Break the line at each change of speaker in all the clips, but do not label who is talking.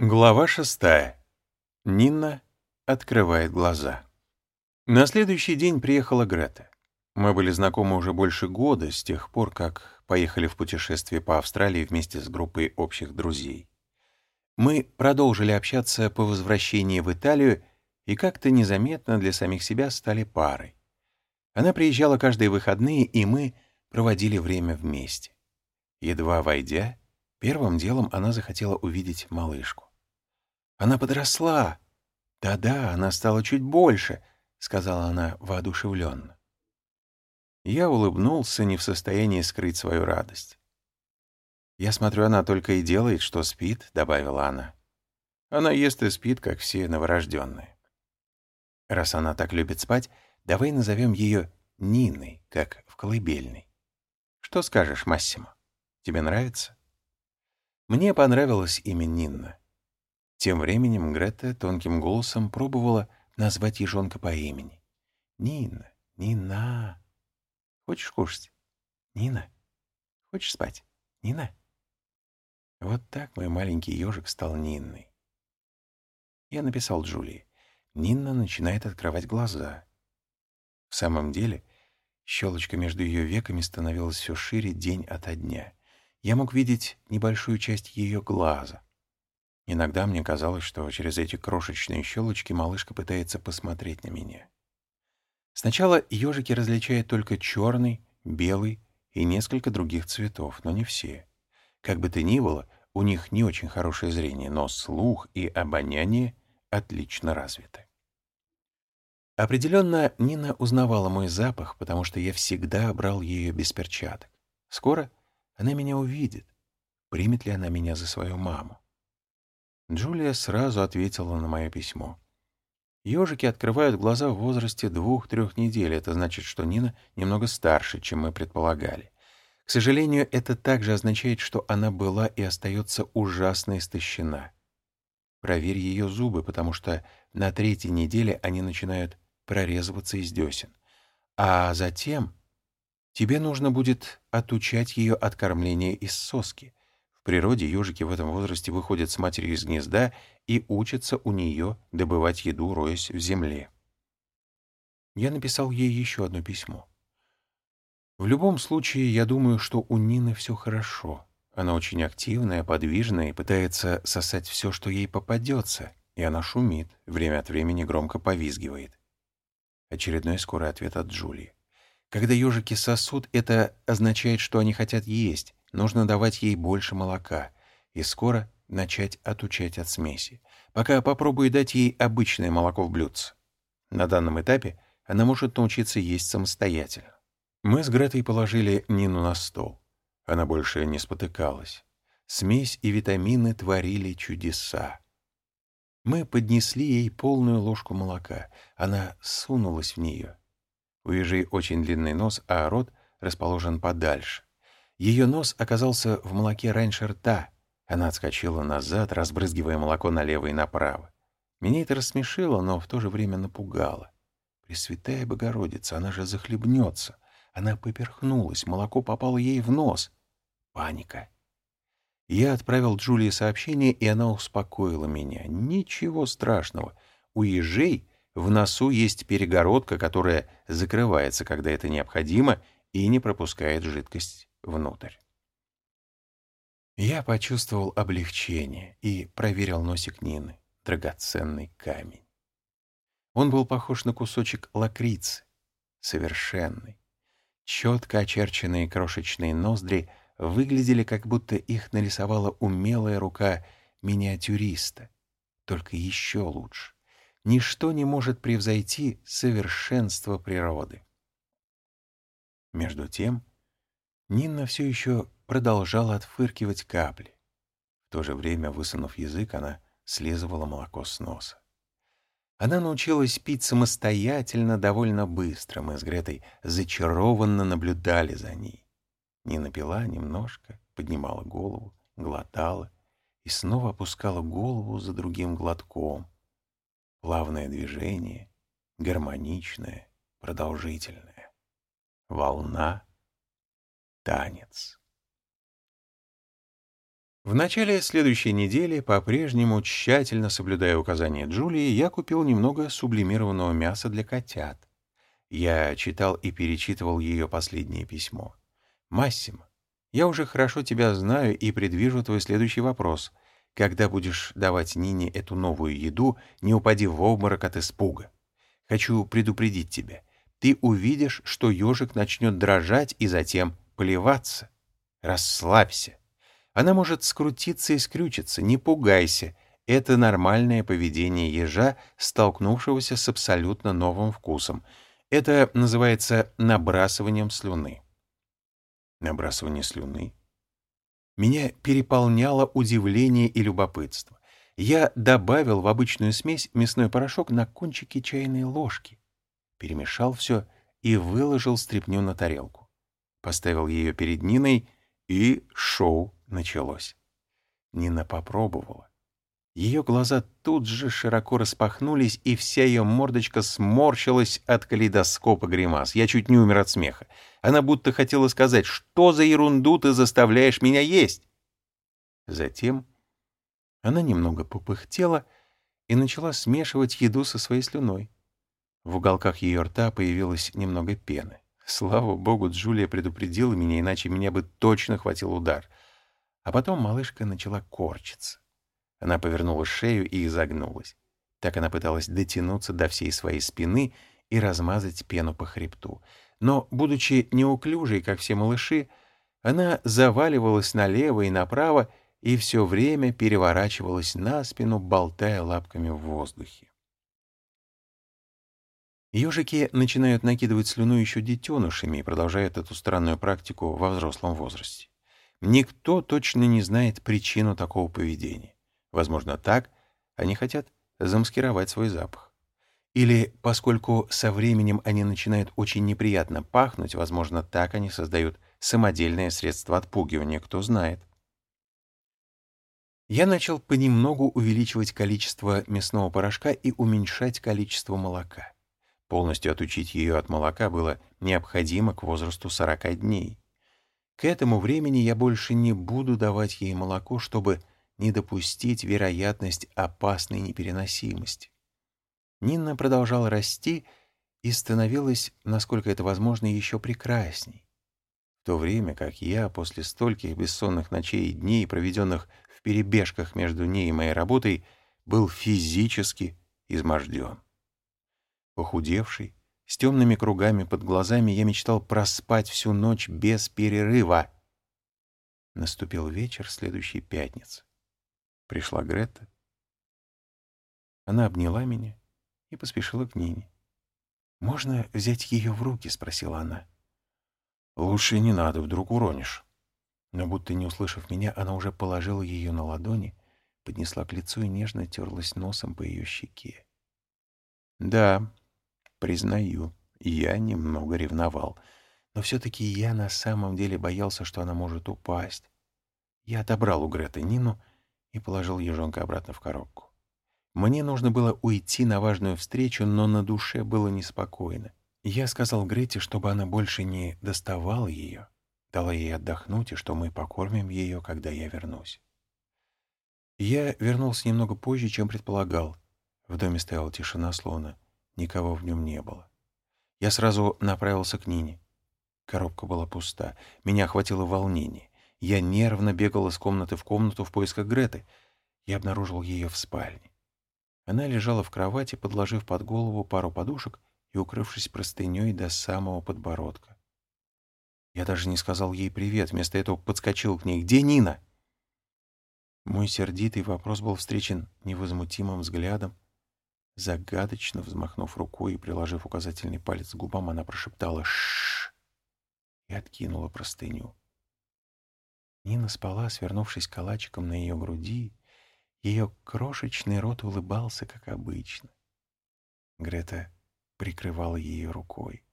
Глава шестая. Нина открывает глаза. На следующий день приехала Грета. Мы были знакомы уже больше года, с тех пор, как поехали в путешествие по Австралии вместе с группой общих друзей. Мы продолжили общаться по возвращении в Италию и как-то незаметно для самих себя стали парой. Она приезжала каждые выходные, и мы проводили время вместе. Едва войдя, первым делом она захотела увидеть малышку. Она подросла. Да-да, она стала чуть больше, сказала она воодушевленно. Я улыбнулся, не в состоянии скрыть свою радость. «Я смотрю, она только и делает, что спит», — добавила она. «Она ест и спит, как все новорожденные». «Раз она так любит спать, давай назовем ее Ниной, как в колыбельной. Что скажешь, Массимо? Тебе нравится?» Мне понравилось имя Нинна. Тем временем Грета тонким голосом пробовала назвать ежонка по имени. «Нина, Нина. Хочешь кушать? Нина. Хочешь спать? Нина?» Вот так мой маленький ежик стал Нинной. Я написал Джулии. Нинна начинает открывать глаза. В самом деле, щелочка между ее веками становилась все шире день ото дня. Я мог видеть небольшую часть ее глаза. Иногда мне казалось, что через эти крошечные щелочки малышка пытается посмотреть на меня. Сначала ежики различают только черный, белый и несколько других цветов, но не все. Как бы то ни было, у них не очень хорошее зрение, но слух и обоняние отлично развиты. Определенно, Нина узнавала мой запах, потому что я всегда брал ее без перчаток. Скоро она меня увидит. Примет ли она меня за свою маму? Джулия сразу ответила на мое письмо. Ежики открывают глаза в возрасте двух-трех недель. Это значит, что Нина немного старше, чем мы предполагали. К сожалению, это также означает, что она была и остается ужасно истощена. Проверь ее зубы, потому что на третьей неделе они начинают прорезываться из десен. А затем тебе нужно будет отучать ее от кормления из соски природе ежики в этом возрасте выходят с матерью из гнезда и учатся у нее добывать еду, роясь в земле. Я написал ей еще одно письмо. В любом случае, я думаю, что у Нины все хорошо. Она очень активная, подвижная и пытается сосать все, что ей попадется, и она шумит, время от времени громко повизгивает. Очередной скорый ответ от Джулии. Когда ежики сосут, это означает, что они хотят есть, Нужно давать ей больше молока и скоро начать отучать от смеси. Пока попробую дать ей обычное молоко в блюдце. На данном этапе она может научиться есть самостоятельно. Мы с Гретой положили Нину на стол. Она больше не спотыкалась. Смесь и витамины творили чудеса. Мы поднесли ей полную ложку молока. Она сунулась в нее. У ежей очень длинный нос, а рот расположен подальше. Ее нос оказался в молоке раньше рта. Она отскочила назад, разбрызгивая молоко налево и направо. Меня это рассмешило, но в то же время напугало. Пресвятая Богородица, она же захлебнется. Она поперхнулась, молоко попало ей в нос. Паника. Я отправил Джулии сообщение, и она успокоила меня. Ничего страшного. У ежей в носу есть перегородка, которая закрывается, когда это необходимо, и не пропускает жидкость внутрь. Я почувствовал облегчение и проверил носик Нины, драгоценный камень. Он был похож на кусочек лакрицы, совершенный. Четко очерченные крошечные ноздри выглядели, как будто их нарисовала умелая рука миниатюриста, только еще лучше. Ничто не может превзойти совершенство природы. Между тем, Нинна все еще продолжала отфыркивать капли. В то же время, высунув язык, она слизывала молоко с носа. Она научилась пить самостоятельно довольно быстро. Мы с Гретой зачарованно наблюдали за ней. Нина пила немножко, поднимала голову, глотала и снова опускала голову за другим глотком. Плавное движение, гармоничное, продолжительное. Волна танец. В начале следующей недели, по-прежнему тщательно соблюдая указания Джулии, я купил немного сублимированного мяса для котят. Я читал и перечитывал ее последнее письмо. «Массимо, я уже хорошо тебя знаю и предвижу твой следующий вопрос. Когда будешь давать Нине эту новую еду, не упади в обморок от испуга. Хочу предупредить тебя. Ты увидишь, что ежик начнет дрожать и затем плеваться. Расслабься. Она может скрутиться и скрючиться, не пугайся. Это нормальное поведение ежа, столкнувшегося с абсолютно новым вкусом. Это называется набрасыванием слюны. Набрасывание слюны? Меня переполняло удивление и любопытство. Я добавил в обычную смесь мясной порошок на кончике чайной ложки, перемешал все и выложил стряпню на тарелку. Поставил ее перед Ниной, и шоу началось. Нина попробовала. Ее глаза тут же широко распахнулись, и вся ее мордочка сморщилась от калейдоскопа гримас. Я чуть не умер от смеха. Она будто хотела сказать, что за ерунду ты заставляешь меня есть? Затем она немного попыхтела и начала смешивать еду со своей слюной. В уголках ее рта появилось немного пены. Слава богу, Джулия предупредила меня, иначе меня бы точно хватил удар. А потом малышка начала корчиться. Она повернула шею и изогнулась. Так она пыталась дотянуться до всей своей спины и размазать пену по хребту. Но, будучи неуклюжей, как все малыши, она заваливалась налево и направо и все время переворачивалась на спину, болтая лапками в воздухе. Ежики начинают накидывать слюну еще детенышами и продолжают эту странную практику во взрослом возрасте. Никто точно не знает причину такого поведения. Возможно, так они хотят замаскировать свой запах. Или, поскольку со временем они начинают очень неприятно пахнуть, возможно, так они создают самодельное средство отпугивания, кто знает. Я начал понемногу увеличивать количество мясного порошка и уменьшать количество молока. Полностью отучить ее от молока было необходимо к возрасту 40 дней. К этому времени я больше не буду давать ей молоко, чтобы не допустить вероятность опасной непереносимости. Нина продолжала расти и становилась, насколько это возможно, еще прекрасней. В то время как я после стольких бессонных ночей и дней, проведенных в перебежках между ней и моей работой, был физически изможден. Похудевший, с темными кругами под глазами, я мечтал проспать всю ночь без перерыва. Наступил вечер следующей пятницы. Пришла Грета. Она обняла меня и поспешила к Нине. «Можно взять ее в руки?» — спросила она. «Лучше не надо, вдруг уронишь». Но будто не услышав меня, она уже положила ее на ладони, поднесла к лицу и нежно терлась носом по ее щеке. «Да, Признаю, я немного ревновал. Но все-таки я на самом деле боялся, что она может упасть. Я отобрал у Греты Нину и положил ежонка обратно в коробку. Мне нужно было уйти на важную встречу, но на душе было неспокойно. Я сказал Грете, чтобы она больше не доставала ее, дала ей отдохнуть, и что мы покормим ее, когда я вернусь. Я вернулся немного позже, чем предполагал. В доме стояла тишина, словно Никого в нем не было. Я сразу направился к Нине. Коробка была пуста. Меня охватило волнение. Я нервно бегал из комнаты в комнату в поисках Греты. Я обнаружил ее в спальне. Она лежала в кровати, подложив под голову пару подушек и укрывшись простыней до самого подбородка. Я даже не сказал ей привет, вместо этого подскочил к ней. «Где Нина?» Мой сердитый вопрос был встречен невозмутимым взглядом, Загадочно взмахнув рукой и приложив указательный палец к губам, она прошептала «Шшш!» и откинула простыню. Нина спала, свернувшись калачиком на ее груди. Ее крошечный рот улыбался, как обычно. Грета прикрывала ее рукой.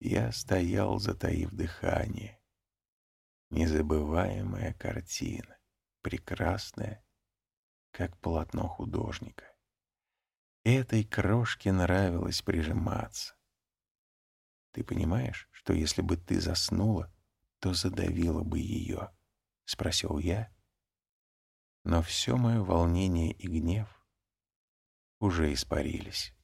Я стоял, затаив дыхание. Незабываемая картина, прекрасная, как полотно художника. Этой крошке нравилось прижиматься. Ты понимаешь, что если бы ты заснула, то задавила бы ее? — спросил я, Но все мое волнение и гнев уже испарились.